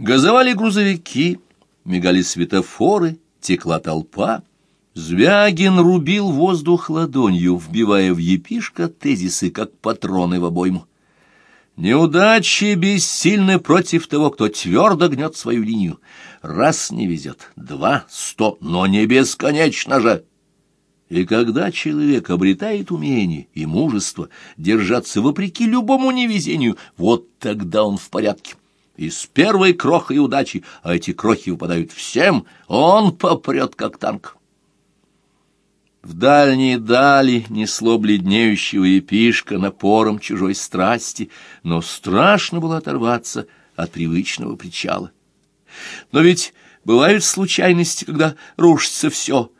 Газовали грузовики, мигали светофоры, текла толпа. Звягин рубил воздух ладонью, вбивая в епишка тезисы, как патроны в обойму. Неудачи бессильны против того, кто твердо гнет свою линию. Раз не везет, два, сто, но не бесконечно же. И когда человек обретает умение и мужество держаться вопреки любому невезению, вот тогда он в порядке. И с первой крохой удачи, а эти крохи выпадают всем, он попрет как танк. В дальние дали несло бледнеющего епишка напором чужой страсти, но страшно было оторваться от привычного причала. Но ведь бывают случайности, когда рушится все.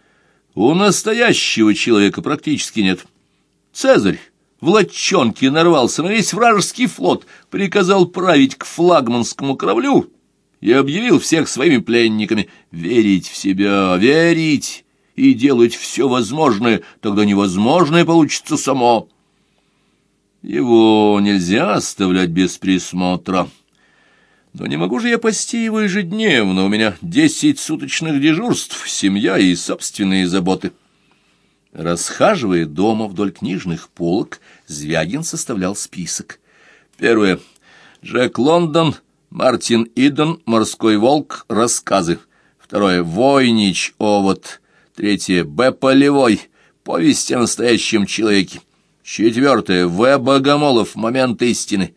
У настоящего человека практически нет. Цезарь в лодчонке нарвался на весь вражеский флот, приказал править к флагманскому кораблю и объявил всех своими пленниками. Верить в себя, верить и делать все возможное, тогда невозможное получится само. Его нельзя оставлять без присмотра. Но не могу же я пасти его ежедневно, у меня десять суточных дежурств, семья и собственные заботы. Расхаживая дома вдоль книжных полок, Звягин составлял список. Первое. Джек Лондон, Мартин Иден, Морской волк, рассказы. Второе. Войнич, овод. Третье. Б. Полевой. Повесть о настоящем человеке. Четвертое. В. Богомолов. Момент истины.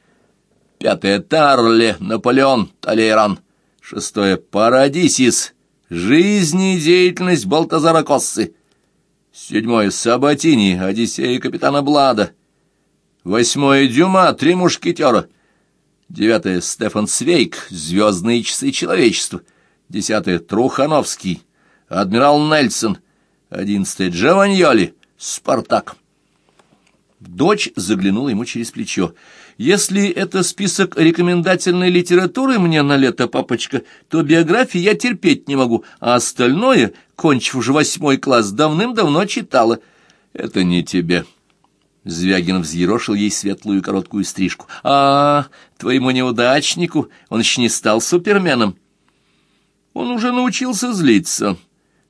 Пятое. Тарле. Наполеон. Толейран. Шестое. Парадисис. Жизнь и деятельность Балтазара Коссы. Седьмое. Сабатини. Одиссея капитана Блада. Восьмое. Дюма. Три мушкетера. Девятое. Стефан Свейк. Звездные часы человечества. Десятое. Трухановский адмирал Нельсон, одиннадцатый Джованьоли, Спартак. Дочь заглянула ему через плечо. «Если это список рекомендательной литературы мне на лето, папочка, то биографии я терпеть не могу, а остальное, кончив уже восьмой класс, давным-давно читала. Это не тебе». Звягин взъерошил ей светлую короткую стрижку. «А, твоему неудачнику он еще не стал суперменом». «Он уже научился злиться».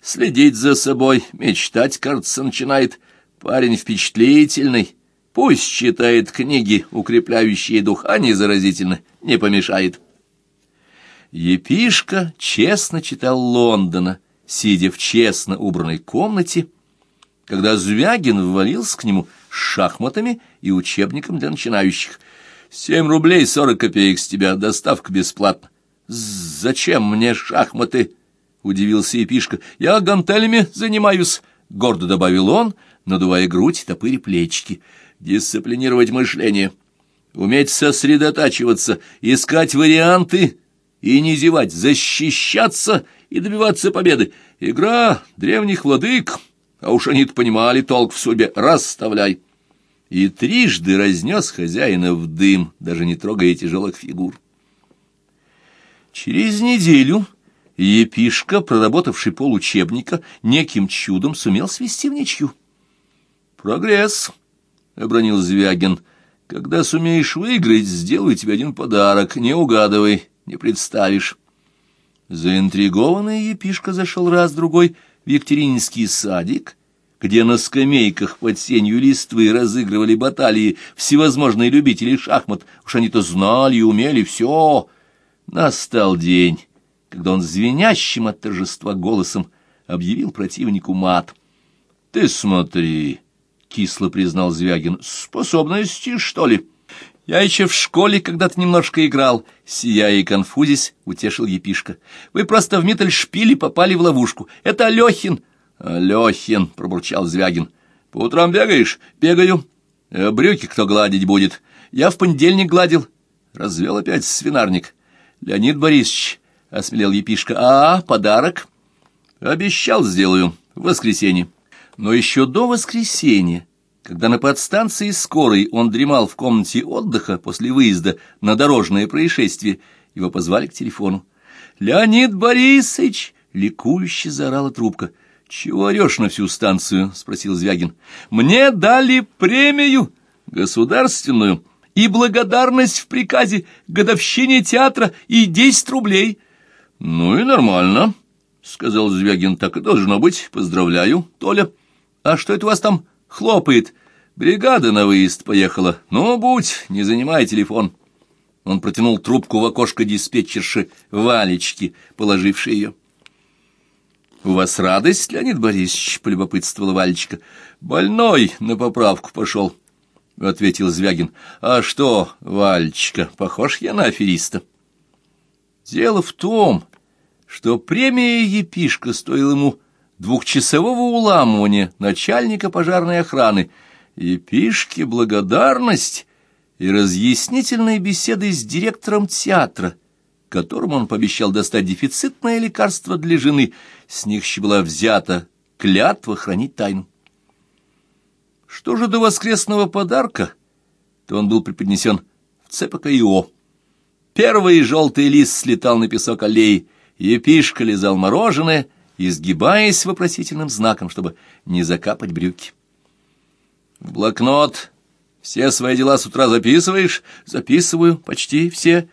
Следить за собой, мечтать, кажется, начинает. Парень впечатлительный. Пусть читает книги, укрепляющие дух, а не заразительно, не помешает. Епишка честно читал Лондона, сидя в честно убранной комнате, когда Звягин ввалился к нему с шахматами и учебником для начинающих. «Семь рублей сорок копеек с тебя, доставка бесплатна». «Зачем мне шахматы?» — удивился Епишка. — Я гантелями занимаюсь, — гордо добавил он, надувая грудь, топыри плечики. — Дисциплинировать мышление, уметь сосредотачиваться, искать варианты и не зевать, защищаться и добиваться победы. Игра древних владык, а уж они-то понимали толк в судьбе. Расставляй. И трижды разнес хозяина в дым, даже не трогая тяжелых фигур. Через неделю Епишка, проработавший получебника, неким чудом сумел свести в ничью. «Прогресс», — обронил Звягин. «Когда сумеешь выиграть, сделаю тебе один подарок. Не угадывай, не представишь». Заинтригованный Епишка зашел раз-другой в Екатерининский садик, где на скамейках под сенью листвы разыгрывали баталии всевозможные любители шахмат. Уж они-то знали и умели все. Настал день когда он звенящим от торжества голосом объявил противнику мат. — Ты смотри, — кисло признал Звягин, — способности, что ли? Я еще в школе когда-то немножко играл, сияя и конфузясь, утешил епишка. Вы просто в Миттельшпиле попали в ловушку. Это Алехин. Алехин, пробурчал Звягин. По утрам бегаешь? Бегаю. А брюки кто гладить будет? Я в понедельник гладил. Развел опять свинарник. Леонид Борисович, — осмелел епишка. «А, подарок?» «Обещал, сделаю. В воскресенье». Но еще до воскресенья, когда на подстанции скорой он дремал в комнате отдыха после выезда на дорожное происшествие, его позвали к телефону. «Леонид Борисович!» — ликующе заорала трубка. «Чего орешь на всю станцию?» — спросил Звягин. «Мне дали премию государственную и благодарность в приказе, годовщине театра и десять рублей. — Ну и нормально, — сказал Звягин, — так и должно быть. Поздравляю, Толя. А что это у вас там хлопает? Бригада на выезд поехала. Ну, будь, не занимай телефон. Он протянул трубку в окошко диспетчерши Валечки, положившей ее. — У вас радость, Леонид Борисович? — полюбопытствовала Валечка. — Больной на поправку пошел, — ответил Звягин. — А что, Валечка, похож я на афериста? Дело в том, что премия епишка стоила ему двухчасового уламывания начальника пожарной охраны. Епишке благодарность и разъяснительные беседы с директором театра, которому он пообещал достать дефицитное лекарство для жены. С них еще была взята клятва хранить тайну. Что же до воскресного подарка, то он был преподнесен в ЦПКИО. Первый желтый лист слетал на песок аллеи, Епишка лизал мороженое, изгибаясь вопросительным знаком, чтобы не закапать брюки. В блокнот все свои дела с утра записываешь? Записываю, почти все.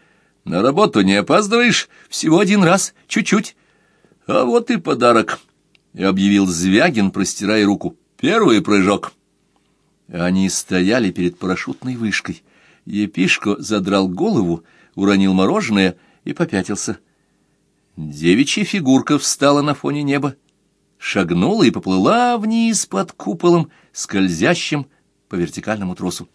На работу не опаздываешь? Всего один раз, чуть-чуть. А вот и подарок, — объявил Звягин, простирая руку. Первый прыжок. Они стояли перед парашютной вышкой. Епишко задрал голову, уронил мороженое и попятился. Девичья фигурка встала на фоне неба, шагнула и поплыла вниз под куполом, скользящим, по вертикальному тросу.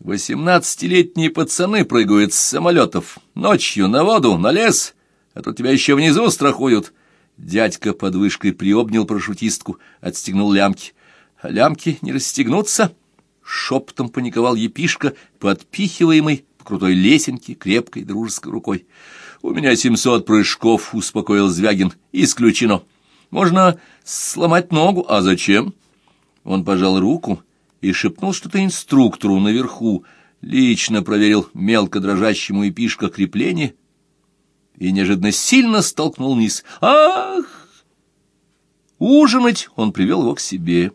Восемнадцатилетние пацаны прыгают с самолетов. Ночью на воду, на лес, а тут тебя еще внизу страхуют. Дядька под вышкой приобнял парашютистку, отстегнул лямки. А лямки не расстегнутся? Шепотом паниковал епишка, подпихиваемый по крутой лесенке крепкой дружеской рукой. «У меня семьсот прыжков», — успокоил Звягин. «Исключено. Можно сломать ногу. А зачем?» Он пожал руку и шепнул что-то инструктору наверху, лично проверил мелко дрожащему епишка крепление и неожиданно сильно столкнул вниз. «Ах!» Ужинать он привел его к себе.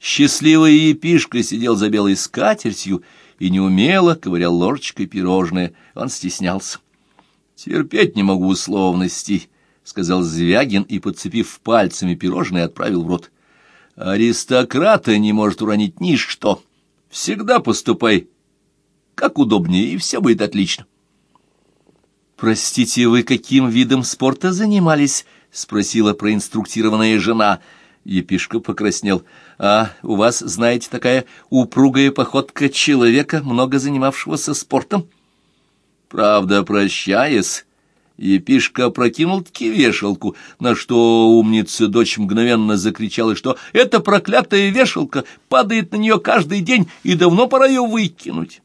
Счастливый епишка сидел за белой скатертью и неумело ковырял ложечкой пирожное. Он стеснялся. «Терпеть не могу условностей», — сказал Звягин и, подцепив пальцами пирожное, отправил в рот. Аристократа не может уронить ни что. Всегда поступай как удобнее, и все будет отлично. «Простите, вы каким видом спорта занимались?» — спросила проинструктированная жена. Епишка покраснел. «А у вас, знаете, такая упругая походка человека, много занимавшегося спортом?» «Правда, прощаясь, Епишка опрокинул-таки вешалку, на что умница дочь мгновенно закричала, что эта проклятая вешалка падает на нее каждый день, и давно пора ее выкинуть.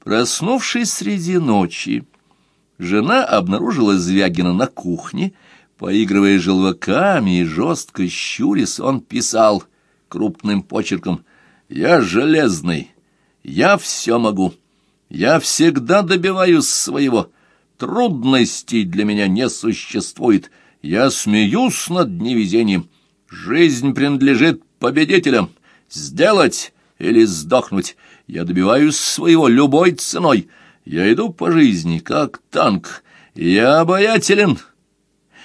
Проснувшись среди ночи, жена обнаружила Звягина на кухне, поигрывая желваками и жестко щурясь, он писал крупным почерком «Я железный, я все могу, я всегда добиваюсь своего». Трудностей для меня не существует. Я смеюсь над невезением. Жизнь принадлежит победителям. Сделать или сдохнуть. Я добиваюсь своего любой ценой. Я иду по жизни, как танк. Я обаятелен,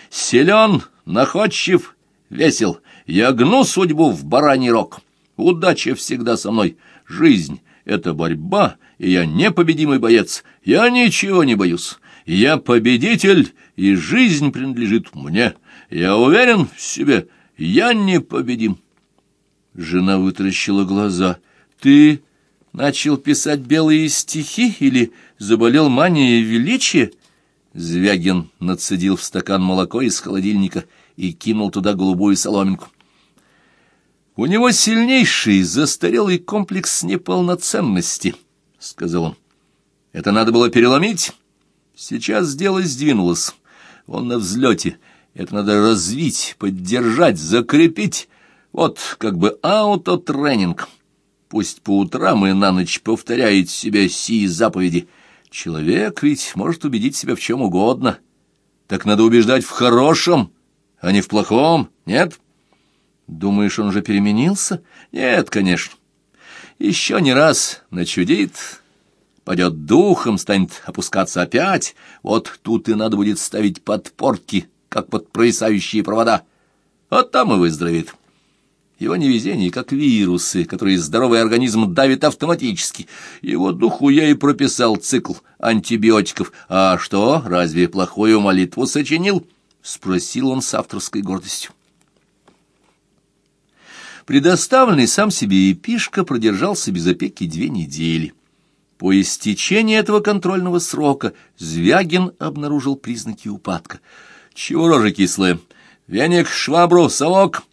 силен, находчив, весел. Я гну судьбу в бараний рог. Удача всегда со мной. Жизнь — это борьба, и я непобедимый боец. Я ничего не боюсь. Я победитель, и жизнь принадлежит мне. Я уверен в себе, я непобедим. Жена вытаращила глаза. Ты начал писать белые стихи или заболел манией величия? Звягин нацедил в стакан молоко из холодильника и кинул туда голубую соломинку. «У него сильнейший застарелый комплекс неполноценности», — сказал он. «Это надо было переломить, Сейчас дело сдвинулось. Он на взлете. Это надо развить, поддержать, закрепить. Вот как бы аутотренинг. Пусть по утрам и на ночь повторяет себе сии заповеди. Человек ведь может убедить себя в чем угодно. Так надо убеждать в хорошем, а не в плохом, нет? Думаешь, он уже переменился? Нет, конечно. Еще не раз начудит, падет духом, станет опускаться опять. Вот тут и надо будет ставить подпорки, как под провисающие провода. Вот там и выздоровеет. Его невезение, как вирусы, которые здоровый организм давит автоматически. Его духу я и прописал цикл антибиотиков. А что, разве плохую молитву сочинил? Спросил он с авторской гордостью. Предоставленный сам себе епишка продержался без опеки две недели. По истечении этого контрольного срока Звягин обнаружил признаки упадка. «Чего рожа кислая? Веник, швабру, совок!»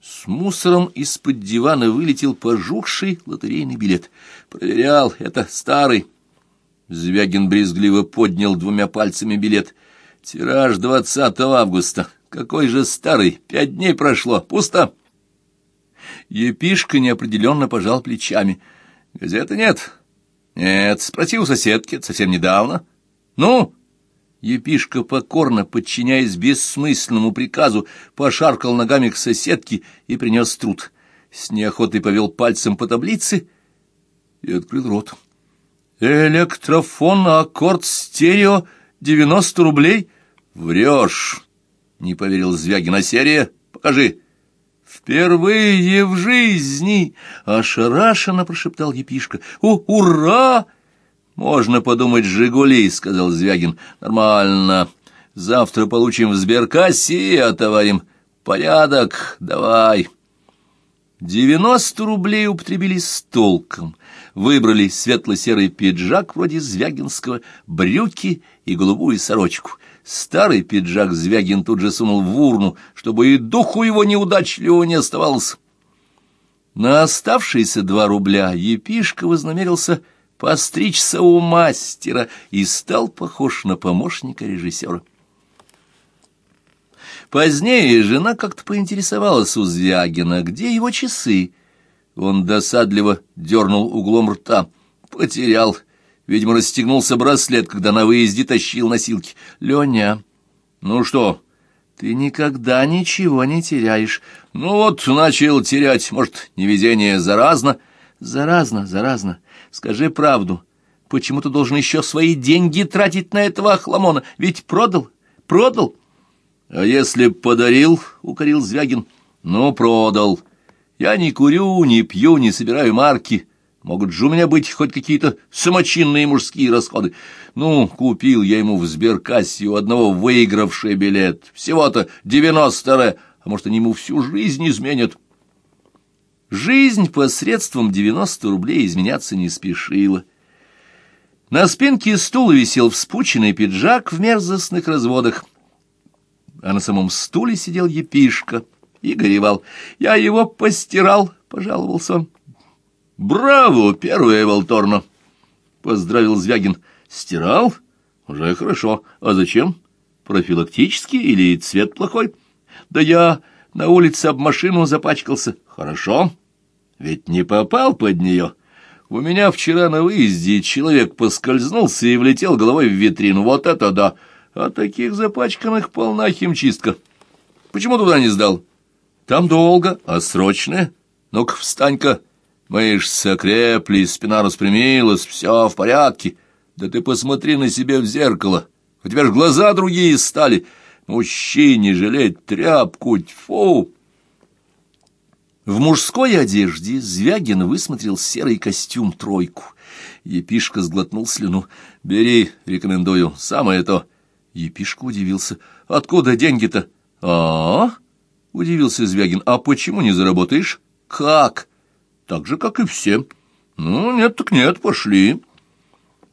С мусором из-под дивана вылетел пожухший лотерейный билет. «Проверял, это старый». Звягин брезгливо поднял двумя пальцами билет. «Тираж 20 августа. Какой же старый? Пять дней прошло. Пусто». Епишка неопределенно пожал плечами. «Газеты нет?» «Нет, спроси у соседки, совсем недавно». «Ну?» Епишка покорно, подчиняясь бессмысленному приказу, пошаркал ногами к соседке и принес труд. С неохотой повел пальцем по таблице и открыл рот. «Электрофон, аккорд, стерео, девяносто рублей?» «Врешь!» — не поверил Звягин. «А серия? Покажи!» «Впервые в жизни!» — ошарашенно прошептал Епишка. «О, ура!» «Можно подумать, «Жигули», — сказал Звягин. «Нормально. Завтра получим в сберкассе и отоварим. Порядок, давай». Девяносто рублей употребили с толком. Выбрали светло-серый пиджак вроде Звягинского, брюки и голубую сорочку. Старый пиджак Звягин тут же сунул в урну, чтобы и духу его неудачливого не оставалось. На оставшиеся два рубля епишка вознамерился постричься у мастера и стал похож на помощника режиссера. Позднее жена как-то поинтересовалась у Звягина, где его часы. Он досадливо дернул углом рта. Потерял. Видимо, расстегнулся браслет, когда на выезде тащил носилки. «Леня, ну что, ты никогда ничего не теряешь. Ну вот, начал терять. Может, невезение заразно?» «Заразно, заразно. Скажи правду. Почему ты должен еще свои деньги тратить на этого охламона? Ведь продал, продал. А если подарил, — укорил Звягин, — ну, продал. Я не курю, не пью, не собираю марки. Могут же у меня быть хоть какие-то самочинные мужские расходы. Ну, купил я ему в сберкассе у одного выигравший билет. Всего-то девяносто, а может, они ему всю жизнь изменят. Жизнь посредством 90 рублей изменяться не спешила. На спинке стула висел вспученный пиджак в мерзостных разводах, а на самом стуле сидел епишка и горевал. «Я его постирал», — пожаловался он. «Браво, первое Волторно!» — поздравил Звягин. «Стирал? Уже хорошо. А зачем? Профилактически или цвет плохой?» «Да я на улице об машину запачкался. Хорошо. Ведь не попал под нее. У меня вчера на выезде человек поскользнулся и влетел головой в витрину. Вот это да! А таких запачканных полна химчистка. Почему туда не сдал? Там долго, а срочное. Ну-ка, встань-ка. Мышцы окрепли, спина распрямилась, все в порядке. Да ты посмотри на себя в зеркало. У тебя ж глаза другие стали. Мужчине жалеть тряпку, тьфу! В мужской одежде Звягин высмотрел серый костюм «тройку». Епишка сглотнул слюну. «Бери, рекомендую, самое то». Епишка удивился. «Откуда деньги-то?» «А, -а, -а удивился Звягин. «А почему не заработаешь?» «Как?» «Так же, как и все». «Ну, нет так нет, пошли».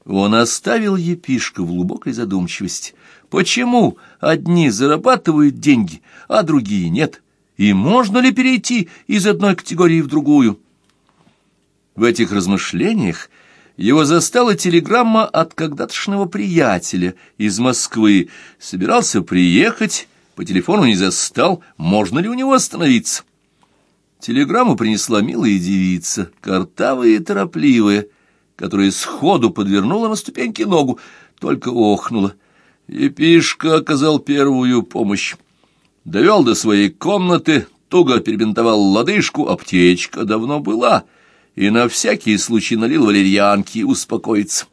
Он оставил епишка в глубокой задумчивости. Почему одни зарабатывают деньги, а другие нет? И можно ли перейти из одной категории в другую? В этих размышлениях его застала телеграмма от когда-тошного приятеля из Москвы. Собирался приехать, по телефону не застал, можно ли у него остановиться. Телеграмму принесла милая девица, картавая и торопливая, которая сходу подвернула на ступеньки ногу, только охнула. Епишка оказал первую помощь. Довел до своей комнаты, туго перебинтовал лодыжку, аптечка давно была. и на всякий случай налил валерьянки успокоиться.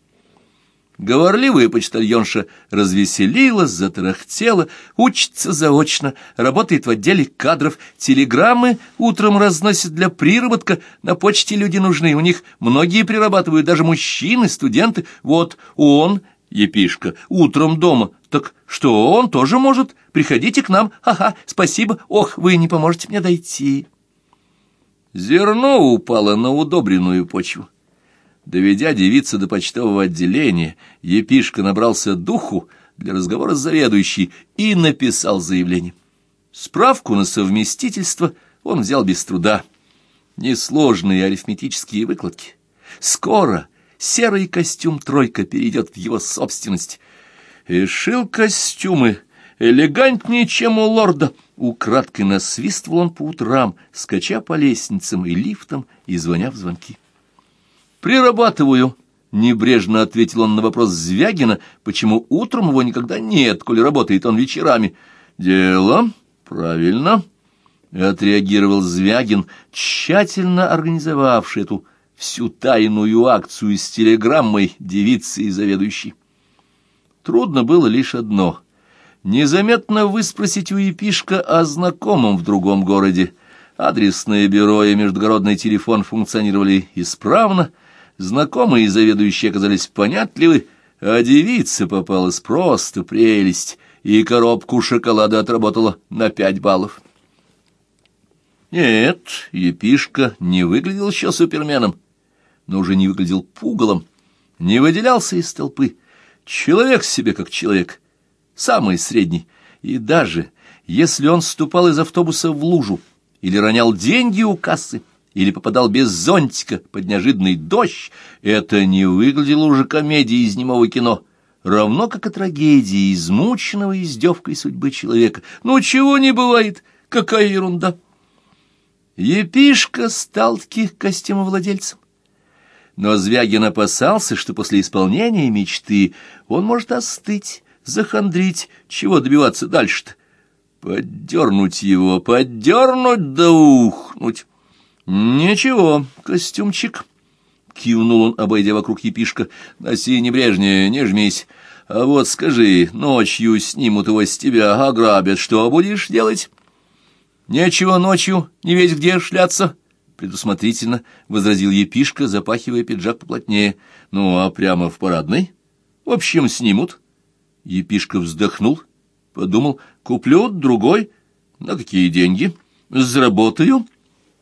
Говорливая почтальонша развеселилась, затарахтела, учится заочно, работает в отделе кадров, телеграммы утром разносит для приработка, на почте люди нужны, у них многие прирабатывают, даже мужчины, студенты. Вот он, епишка, утром дома, так что он тоже может, приходите к нам, ага, спасибо, ох, вы не поможете мне дойти. Зерно упало на удобренную почву. Доведя девицу до почтового отделения, епишка набрался духу для разговора с заведующей и написал заявление. Справку на совместительство он взял без труда. Несложные арифметические выкладки. Скоро серый костюм «тройка» перейдет в его собственность. И шил костюмы элегантнее, чем у лорда. Украдкой насвистывал он по утрам, скача по лестницам и лифтам и звоня в звонки. «Прирабатываю», — небрежно ответил он на вопрос Звягина, почему утром его никогда нет, коли работает он вечерами. «Дело, правильно», — отреагировал Звягин, тщательно организовавший эту всю тайную акцию с телеграммой девицы и заведующей. Трудно было лишь одно — незаметно выспросить у епишка о знакомом в другом городе. Адресное бюро и междугородный телефон функционировали исправно — Знакомые и заведующие оказались понятливы, а девица попалась просто прелесть, и коробку шоколада отработала на пять баллов. Нет, Епишка не выглядел еще суперменом, но уже не выглядел пугалом, не выделялся из толпы. Человек себе как человек, самый средний, и даже если он ступал из автобуса в лужу или ронял деньги у кассы, или попадал без зонтика под неожиданный дождь, это не выглядело уже комедией из немого кино, равно как и трагедией измученного издевкой судьбы человека. Ну, чего не бывает, какая ерунда! Епишка стал таких костюмовладельцем. Но Звягин опасался, что после исполнения мечты он может остыть, захандрить, чего добиваться дальше-то. Поддернуть его, поддернуть да ухнуть. «Ничего, костюмчик», — кивнул он, обойдя вокруг епишка, — «носи небрежнее, не жмись. А вот скажи, ночью снимут его с тебя, ограбят, что будешь делать?» «Нечего ночью, не весь где шляться», — предусмотрительно возразил епишка, запахивая пиджак поплотнее. «Ну, а прямо в парадной? В общем, снимут». Епишка вздохнул, подумал, куплю другой. На какие деньги? Заработаю.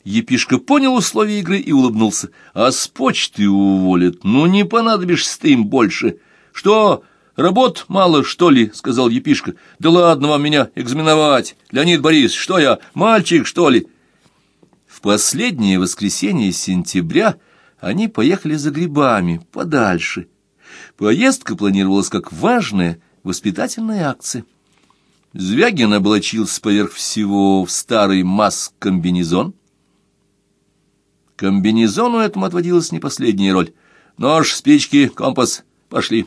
Епишка понял условия игры и улыбнулся. «А с почты уволят, ну не понадобишься ты им больше. Что, работ мало, что ли?» — сказал Епишка. «Да ладно вам меня экзаменовать, Леонид Борис, что я, мальчик, что ли?» В последнее воскресенье сентября они поехали за грибами, подальше. Поездка планировалась как важная воспитательная акция. Звягин облачился поверх всего в старый маск-комбинезон, Комбинезону этому отводилась не последняя роль. Нож, спички, компас. Пошли.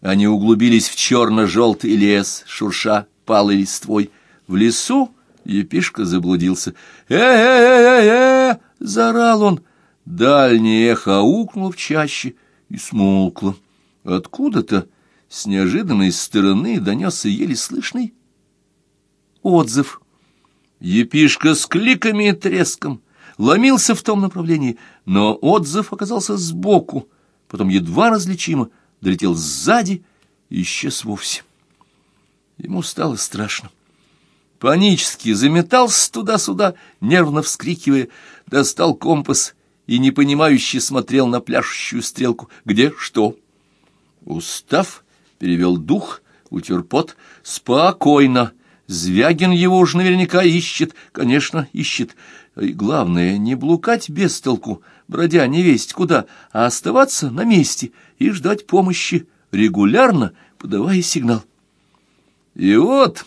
Они углубились в черно-желтый лес, шурша палой листвой. В лесу Епишка заблудился. «Э-э-э-э-э!» — заорал он. Дальнее эхо аукнуло в чаще и смолкло. Откуда-то с неожиданной стороны донесся еле слышный отзыв. Епишка с кликами и треском ломился в том направлении, но отзыв оказался сбоку, потом едва различимо долетел сзади и исчез вовсе. Ему стало страшно. Панически заметался туда-сюда, нервно вскрикивая, достал компас и непонимающе смотрел на пляшущую стрелку. Где что? Устав, перевел дух, утер пот. Спокойно. Звягин его уж наверняка ищет. Конечно, ищет. И главное, не блукать без толку, бродя не весть куда, а оставаться на месте и ждать помощи, регулярно подавая сигнал. И вот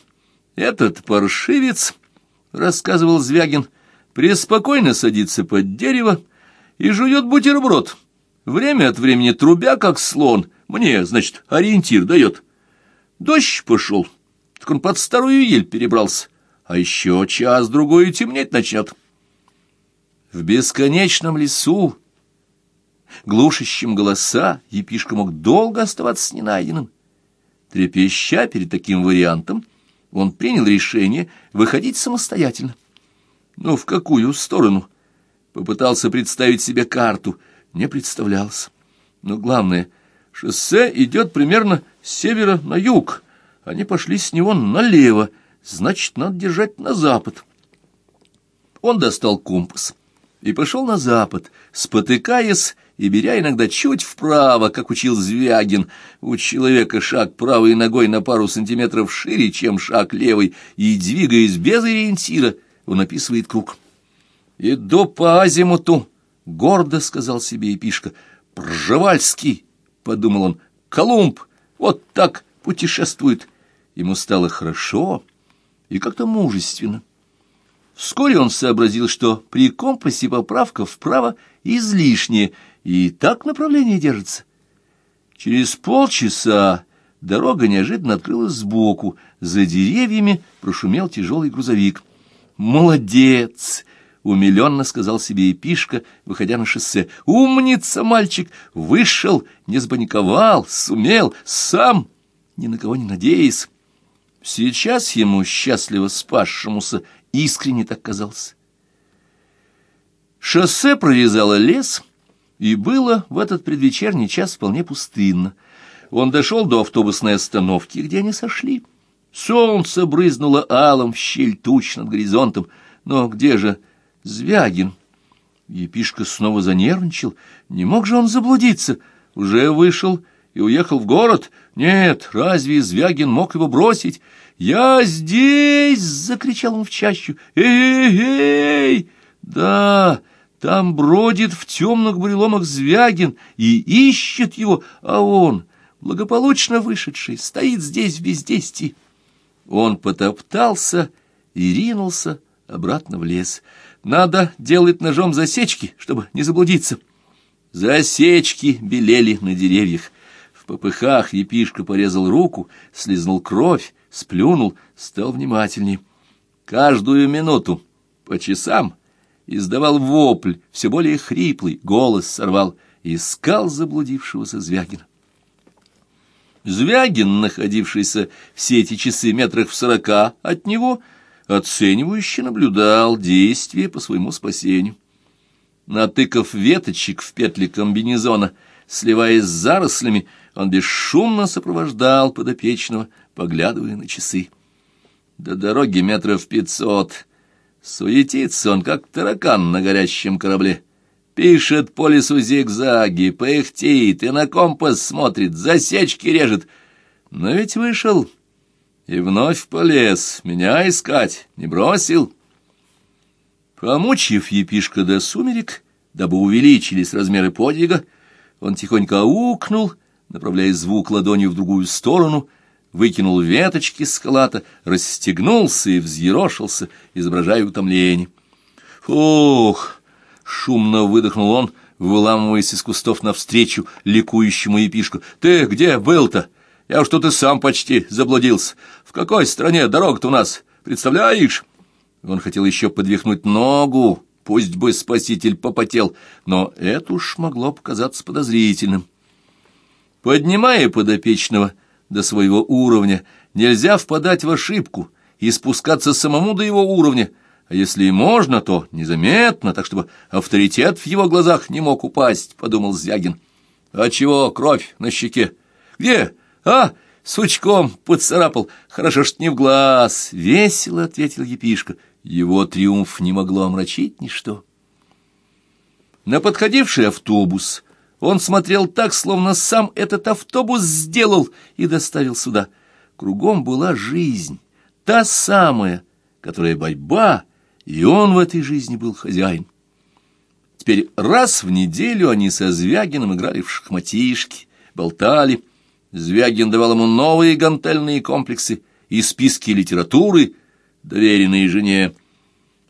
этот паршивец, — рассказывал Звягин, — преспокойно садится под дерево и жует бутерброд, время от времени трубя, как слон, мне, значит, ориентир дает. Дождь пошел, так он под старую ель перебрался, а еще час-другой темнеть начнет. В бесконечном лесу, глушащем голоса, епишка мог долго оставаться ненайденным. Трепеща перед таким вариантом, он принял решение выходить самостоятельно. Но в какую сторону? Попытался представить себе карту, не представлялся. Но главное, шоссе идет примерно с севера на юг. Они пошли с него налево, значит, надо держать на запад. Он достал компас и пошел на запад, спотыкаясь и беря иногда чуть вправо, как учил Звягин. У человека шаг правой ногой на пару сантиметров шире, чем шаг левой, и, двигаясь без ориентира, он описывает круг. «Иду по азимуту», — гордо сказал себе Епишка. «Пржевальский», — подумал он, — «Колумб, вот так путешествует». Ему стало хорошо и как-то мужественно. Вскоре он сообразил, что при компасе поправка вправо излишняя, и так направление держится. Через полчаса дорога неожиданно открылась сбоку, за деревьями прошумел тяжелый грузовик. «Молодец!» — умиленно сказал себе Епишка, выходя на шоссе. «Умница, мальчик! Вышел, не сбаниковал, сумел, сам, ни на кого не надеясь». Сейчас ему, счастливо спасшемуся, искренне так казалось. Шоссе прорезало лес, и было в этот предвечерний час вполне пустынно. Он дошел до автобусной остановки, где они сошли. Солнце брызнуло алом в щель туч над горизонтом. Но где же Звягин? Епишка снова занервничал. Не мог же он заблудиться? Уже вышел и уехал в город? Нет, разве Звягин мог его бросить? «Я здесь!» — закричал он в чащу. «Эй-эй-эй!» «Да, там бродит в темных буреломах Звягин и ищет его, а он, благополучно вышедший, стоит здесь в бездействии». Он потоптался и ринулся обратно в лес. Надо делать ножом засечки, чтобы не заблудиться. Засечки белели на деревьях. В попыхах епишка порезал руку, слезнул кровь, сплюнул, стал внимательней. Каждую минуту, по часам, издавал вопль, все более хриплый, голос сорвал, искал заблудившегося Звягина. Звягин, находившийся все эти часы метрах в сорока от него, оценивающе наблюдал действия по своему спасению. Натыкав веточек в петли комбинезона, сливаясь с зарослями, он бесшумно сопровождал подопечного, поглядывая на часы. До дороги метров пятьсот. Суетится он, как таракан на горящем корабле. Пишет по лесу зигзаги, пыхтит и на компас смотрит, засечки режет. Но ведь вышел и вновь полез, меня искать не бросил. Помучив епишка до сумерек, дабы увеличились размеры подвига, он тихонько аукнул, направляя звук ладонью в другую сторону, выкинул веточки с халата, расстегнулся и взъерошился, изображая утомление. «Фух!» — шумно выдохнул он, выламываясь из кустов навстречу ликующему епишку. «Ты где был-то? Я уж тут и сам почти заблудился. В какой стране дорога-то у нас? Представляешь?» Он хотел еще подвихнуть ногу, пусть бы спаситель попотел, но это уж могло показаться подозрительным. Поднимая подопечного до своего уровня, нельзя впадать в ошибку и спускаться самому до его уровня, а если и можно, то незаметно, так чтобы авторитет в его глазах не мог упасть, — подумал Звягин. — А чего кровь на щеке? Где? А, сучком поцарапал. Хорошо, что не в глаз. Весело, — ответил Епишка. Его триумф не могло омрачить ничто. На подходивший автобус он смотрел так, словно сам этот автобус сделал и доставил сюда. Кругом была жизнь, та самая, которая борьба, и он в этой жизни был хозяин. Теперь раз в неделю они со Звягиным играли в шахматишки, болтали. Звягин давал ему новые гантельные комплексы и списки литературы, доверенные жене.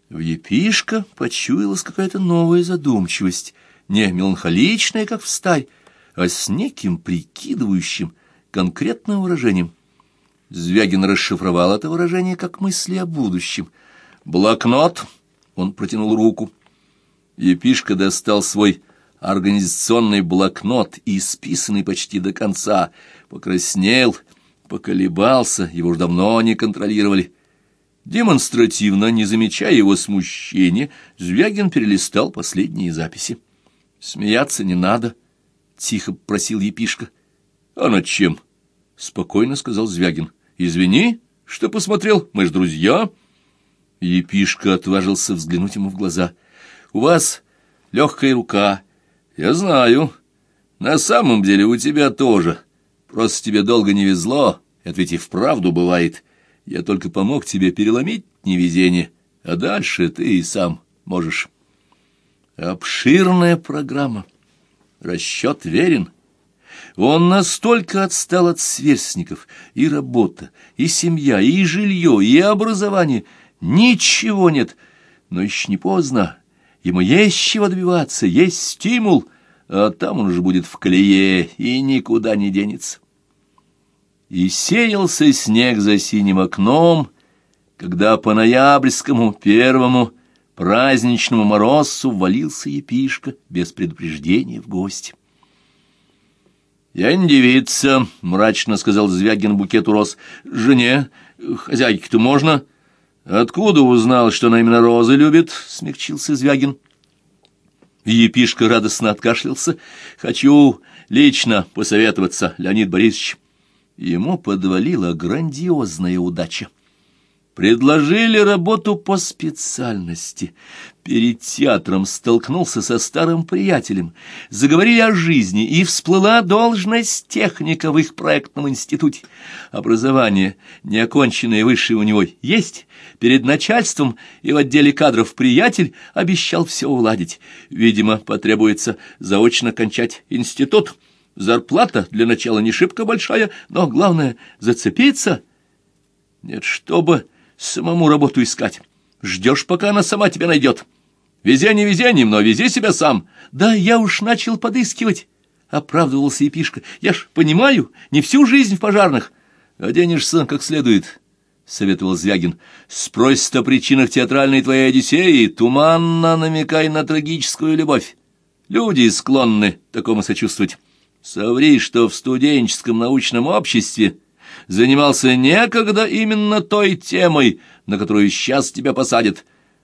В епишка почуялась какая-то новая задумчивость, не меланхоличная, как в старь, а с неким прикидывающим конкретным выражением. Звягин расшифровал это выражение как мысли о будущем. «Блокнот!» — он протянул руку. Епишка достал свой организационный блокнот, исписанный почти до конца, покраснел, поколебался, его уж давно не контролировали. Демонстративно, не замечая его смущения, Звягин перелистал последние записи. «Смеяться не надо», — тихо просил Епишка. «А над чем?» — спокойно сказал Звягин. «Извини, что посмотрел, мы ж друзья». Епишка отважился взглянуть ему в глаза. «У вас легкая рука, я знаю. На самом деле у тебя тоже. Просто тебе долго не везло, это ведь и вправду бывает. Я только помог тебе переломить невезение, а дальше ты и сам можешь. Обширная программа. Расчет верен. Он настолько отстал от сверстников. И работа, и семья, и жилье, и образование. Ничего нет. Но еще не поздно. Ему есть чего добиваться, есть стимул, а там он уже будет в колее и никуда не денется. И сеялся снег за синим окном, когда по ноябрьскому первому праздничному морозцу валился епишка без предупреждения в гости. «Я не девица», — мрачно сказал Звягин букету роз. «Жене, хозяйке-то можно?» «Откуда узнал, что она именно розы любит?» — смягчился Звягин. Епишка радостно откашлялся. «Хочу лично посоветоваться, Леонид Борисович». Ему подвалила грандиозная удача. Предложили работу по специальности. Перед театром столкнулся со старым приятелем. Заговорили о жизни, и всплыла должность техника в их проектном институте. Образование, неоконченное высшее у него, есть. Перед начальством и в отделе кадров приятель обещал все уладить. Видимо, потребуется заочно кончать институт. Зарплата для начала не шибко большая, но главное — зацепиться. Нет, чтобы самому работу искать. Ждешь, пока она сама тебя найдет. Везение везением, но вези себя сам. Да, я уж начал подыскивать, — оправдывался Епишка. Я ж понимаю, не всю жизнь в пожарных. Оденешься как следует, — советовал Звягин. Спросит о причинах театральной твоей Одиссеи, туманно намекай на трагическую любовь. Люди склонны такому сочувствовать. Соври, что в студенческом научном обществе занимался некогда именно той темой, на которую сейчас тебя посадят.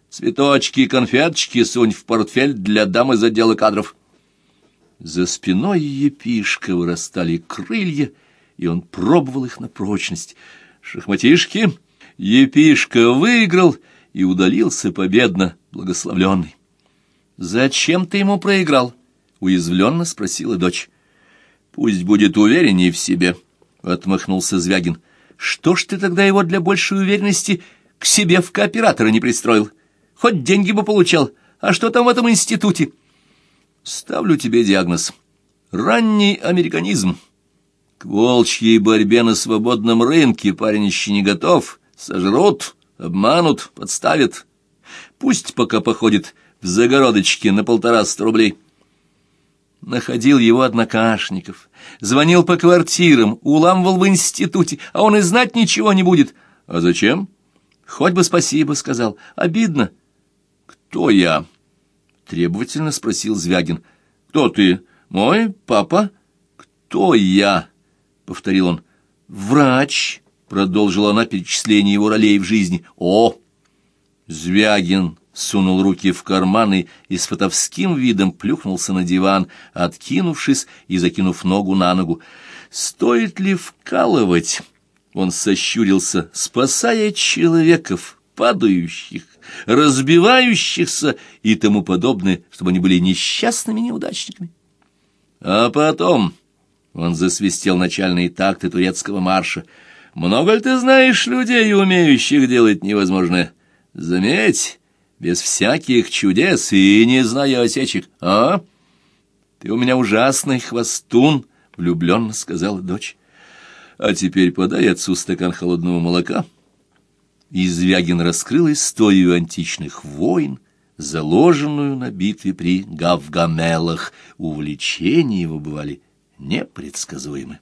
Цветочки и конфеточки сунь в портфель для дам из отдела кадров. За спиной епишка вырастали крылья, и он пробовал их на прочность. Шахматишки епишка выиграл и удалился победно, благословленный. «Зачем ты ему проиграл?» — уязвленно спросила дочь. «Пусть будет увереннее в себе», — отмахнулся Звягин. «Что ж ты тогда его для большей уверенности к себе в кооператора не пристроил? Хоть деньги бы получал. А что там в этом институте?» «Ставлю тебе диагноз. Ранний американизм. К волчьей борьбе на свободном рынке парень еще не готов. Сожрут, обманут, подставят. Пусть пока походит в загородочке на полтораста рублей» находил его однокашников, звонил по квартирам, уламывал в институте, а он и знать ничего не будет. А зачем? Хоть бы спасибо сказал. Обидно. Кто я? Требовательно спросил Звягин. Кто ты? Мой папа? Кто я? Повторил он. Врач, продолжила она перечисление его ролей в жизни. О! Звягин сунул руки в карманы и с фотовским видом плюхнулся на диван, откинувшись и закинув ногу на ногу. «Стоит ли вкалывать?» Он сощурился, спасая человеков, падающих, разбивающихся и тому подобное, чтобы они были несчастными неудачниками. А потом он засвистел начальные такты турецкого марша. «Много ли ты знаешь людей, умеющих делать невозможное? Заметь, без всяких чудес и не зная осечек, а? Ты у меня ужасный хвостун, — влюбленно сказала дочь. А теперь подай отцу стакан холодного молока. И Звягин раскрыл историю античных войн, заложенную на битве при Гавгамелах. Увлечения его бывали непредсказуемы.